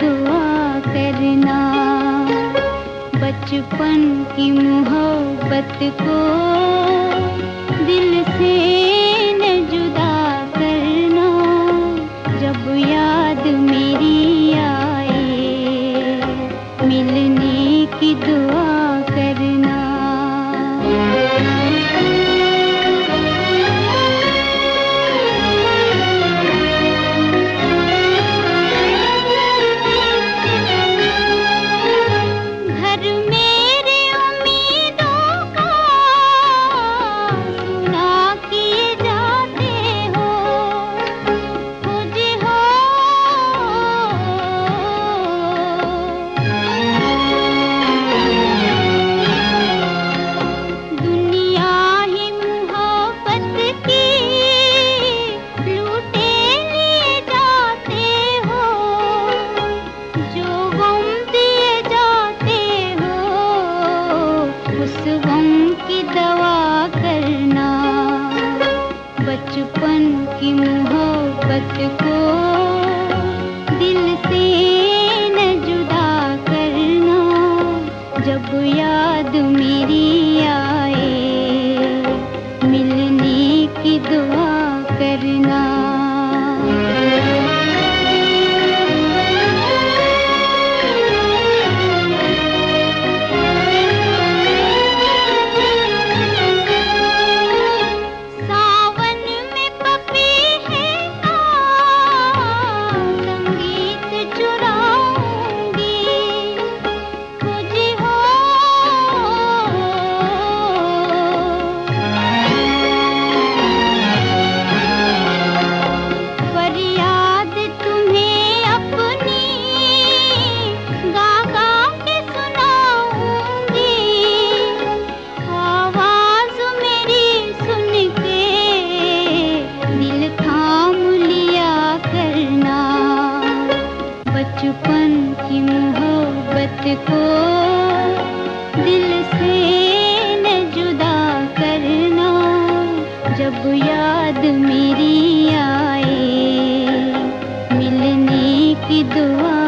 दुआ करना। बचपन की मोहब्बत को दिल से न जुदा करना। जब याद मेरी आए, मिलने की दुआ की दवा करना, बचपन की मोहब्बत को दिल से न जुदा करना, जब याद मेरी आए, मिलने की दुआ करना। याद मेरी आए मिलने की दुआ